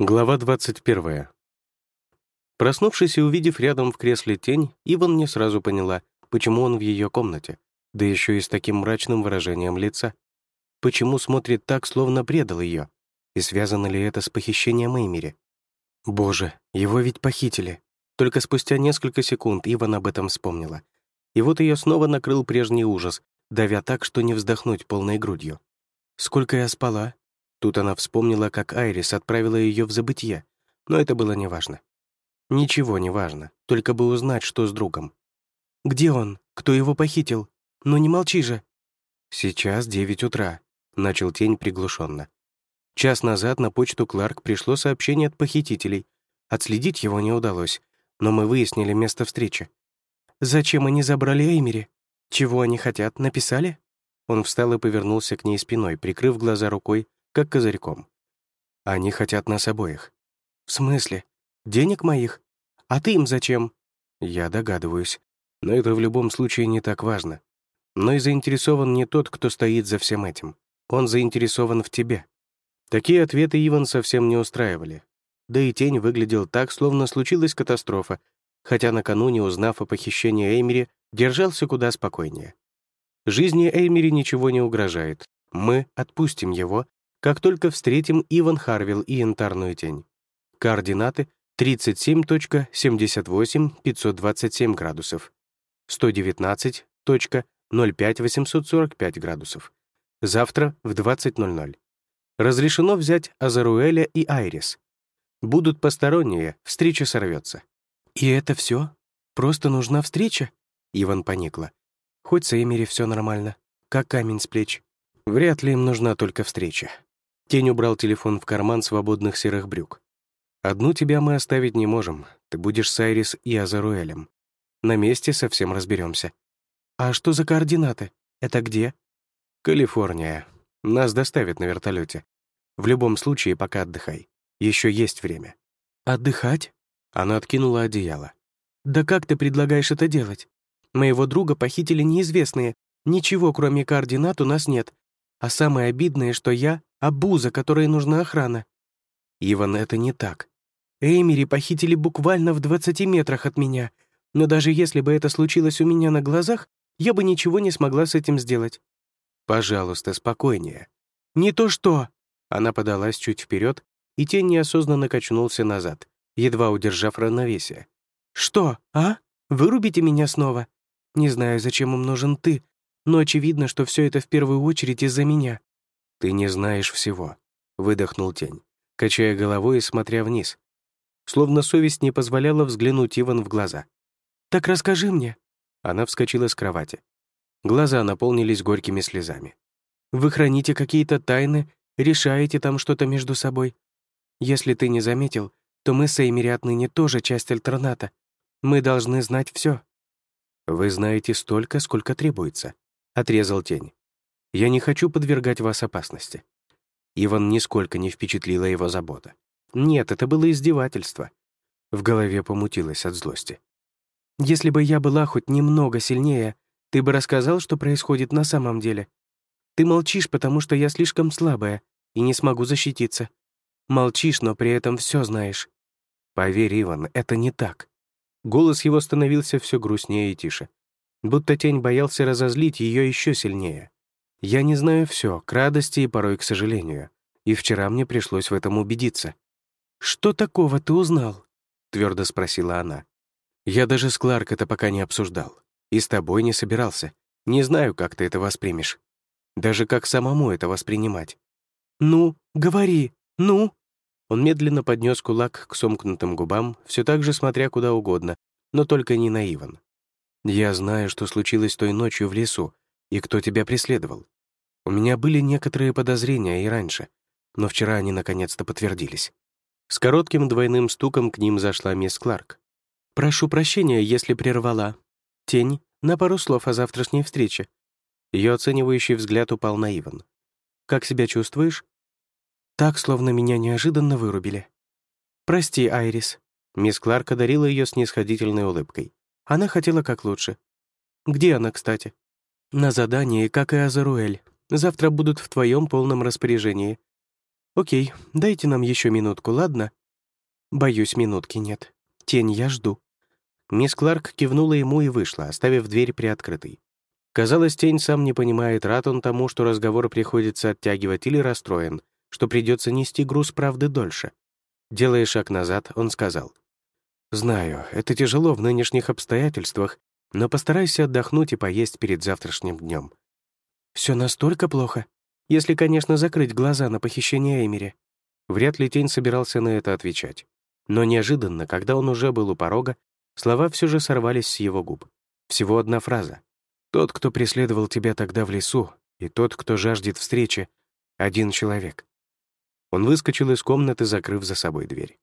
Глава 21. Проснувшись и увидев рядом в кресле тень, Иван не сразу поняла, почему он в ее комнате, да еще и с таким мрачным выражением лица. Почему смотрит так, словно предал ее? И связано ли это с похищением Эймери? Боже, его ведь похитили. Только спустя несколько секунд Иван об этом вспомнила. И вот ее снова накрыл прежний ужас, давя так, что не вздохнуть полной грудью. «Сколько я спала?» Тут она вспомнила, как Айрис отправила ее в забытье, но это было неважно. Ничего не важно, только бы узнать, что с другом. «Где он? Кто его похитил? Ну не молчи же!» «Сейчас девять утра», — начал тень приглушенно. Час назад на почту Кларк пришло сообщение от похитителей. Отследить его не удалось, но мы выяснили место встречи. «Зачем они забрали Эймери? Чего они хотят, написали?» Он встал и повернулся к ней спиной, прикрыв глаза рукой, как козырьком. Они хотят нас обоих. В смысле? Денег моих? А ты им зачем? Я догадываюсь. Но это в любом случае не так важно. Но и заинтересован не тот, кто стоит за всем этим. Он заинтересован в тебе. Такие ответы Иван совсем не устраивали. Да и тень выглядел так, словно случилась катастрофа, хотя накануне, узнав о похищении Эймери, держался куда спокойнее. Жизни Эймери ничего не угрожает. Мы отпустим его, как только встретим Иван Харвилл и Янтарную тень. Координаты 37.78.527 градусов, 119.05845 градусов. Завтра в 20.00. Разрешено взять Азаруэля и Айрис. Будут посторонние, встреча сорвется. «И это все? Просто нужна встреча?» Иван поникла. «Хоть с Эмери все нормально, как камень с плеч. Вряд ли им нужна только встреча. Тень убрал телефон в карман свободных серых брюк. «Одну тебя мы оставить не можем. Ты будешь с Айрис и Азаруэлем. На месте совсем разберемся. «А что за координаты? Это где?» «Калифорния. Нас доставят на вертолете. В любом случае, пока отдыхай. Еще есть время». «Отдыхать?» Она откинула одеяло. «Да как ты предлагаешь это делать? Моего друга похитили неизвестные. Ничего, кроме координат, у нас нет. А самое обидное, что я Абуза, которой нужна охрана. Иван, это не так. Эймери похитили буквально в 20 метрах от меня, но даже если бы это случилось у меня на глазах, я бы ничего не смогла с этим сделать. Пожалуйста, спокойнее. Не то что. Она подалась чуть вперед, и тень неосознанно качнулся назад, едва удержав равновесие. «Что, а? Вырубите меня снова? Не знаю, зачем им нужен ты, но очевидно, что все это в первую очередь из-за меня. «Ты не знаешь всего», — выдохнул тень, качая головой и смотря вниз. Словно совесть не позволяла взглянуть Иван в глаза. «Так расскажи мне». Она вскочила с кровати. Глаза наполнились горькими слезами. «Вы храните какие-то тайны, решаете там что-то между собой. Если ты не заметил, то мы с Эймери отныне тоже часть альтерната. Мы должны знать все. «Вы знаете столько, сколько требуется», — отрезал тень. Я не хочу подвергать вас опасности». Иван нисколько не впечатлила его забота. Нет, это было издевательство. В голове помутилось от злости. «Если бы я была хоть немного сильнее, ты бы рассказал, что происходит на самом деле. Ты молчишь, потому что я слишком слабая и не смогу защититься. Молчишь, но при этом все знаешь. Поверь, Иван, это не так». Голос его становился все грустнее и тише. Будто тень боялся разозлить ее еще сильнее. Я не знаю все, к радости и порой к сожалению. И вчера мне пришлось в этом убедиться. «Что такого ты узнал?» — твердо спросила она. «Я даже с Кларк это пока не обсуждал. И с тобой не собирался. Не знаю, как ты это воспримешь. Даже как самому это воспринимать». «Ну, говори, ну!» Он медленно поднес кулак к сомкнутым губам, все так же смотря куда угодно, но только не наиван. «Я знаю, что случилось той ночью в лесу, и кто тебя преследовал. У меня были некоторые подозрения и раньше, но вчера они наконец-то подтвердились. С коротким двойным стуком к ним зашла мисс Кларк. «Прошу прощения, если прервала. Тень, на пару слов о завтрашней встрече». Ее оценивающий взгляд упал на Иван. «Как себя чувствуешь?» «Так, словно меня неожиданно вырубили». «Прости, Айрис». Мисс Кларк одарила ее снисходительной улыбкой. Она хотела как лучше. «Где она, кстати?» «На задании, как и Азаруэль. Завтра будут в твоем полном распоряжении. «Окей, дайте нам еще минутку, ладно?» «Боюсь, минутки нет. Тень, я жду». Мисс Кларк кивнула ему и вышла, оставив дверь приоткрытой. Казалось, тень сам не понимает, рад он тому, что разговор приходится оттягивать или расстроен, что придется нести груз правды дольше. Делая шаг назад, он сказал. «Знаю, это тяжело в нынешних обстоятельствах, но постарайся отдохнуть и поесть перед завтрашним днем. Все настолько плохо, если, конечно, закрыть глаза на похищение Эмери». Вряд ли тень собирался на это отвечать. Но неожиданно, когда он уже был у порога, слова все же сорвались с его губ. Всего одна фраза. Тот, кто преследовал тебя тогда в лесу, и тот, кто жаждет встречи, один человек. Он выскочил из комнаты, закрыв за собой дверь.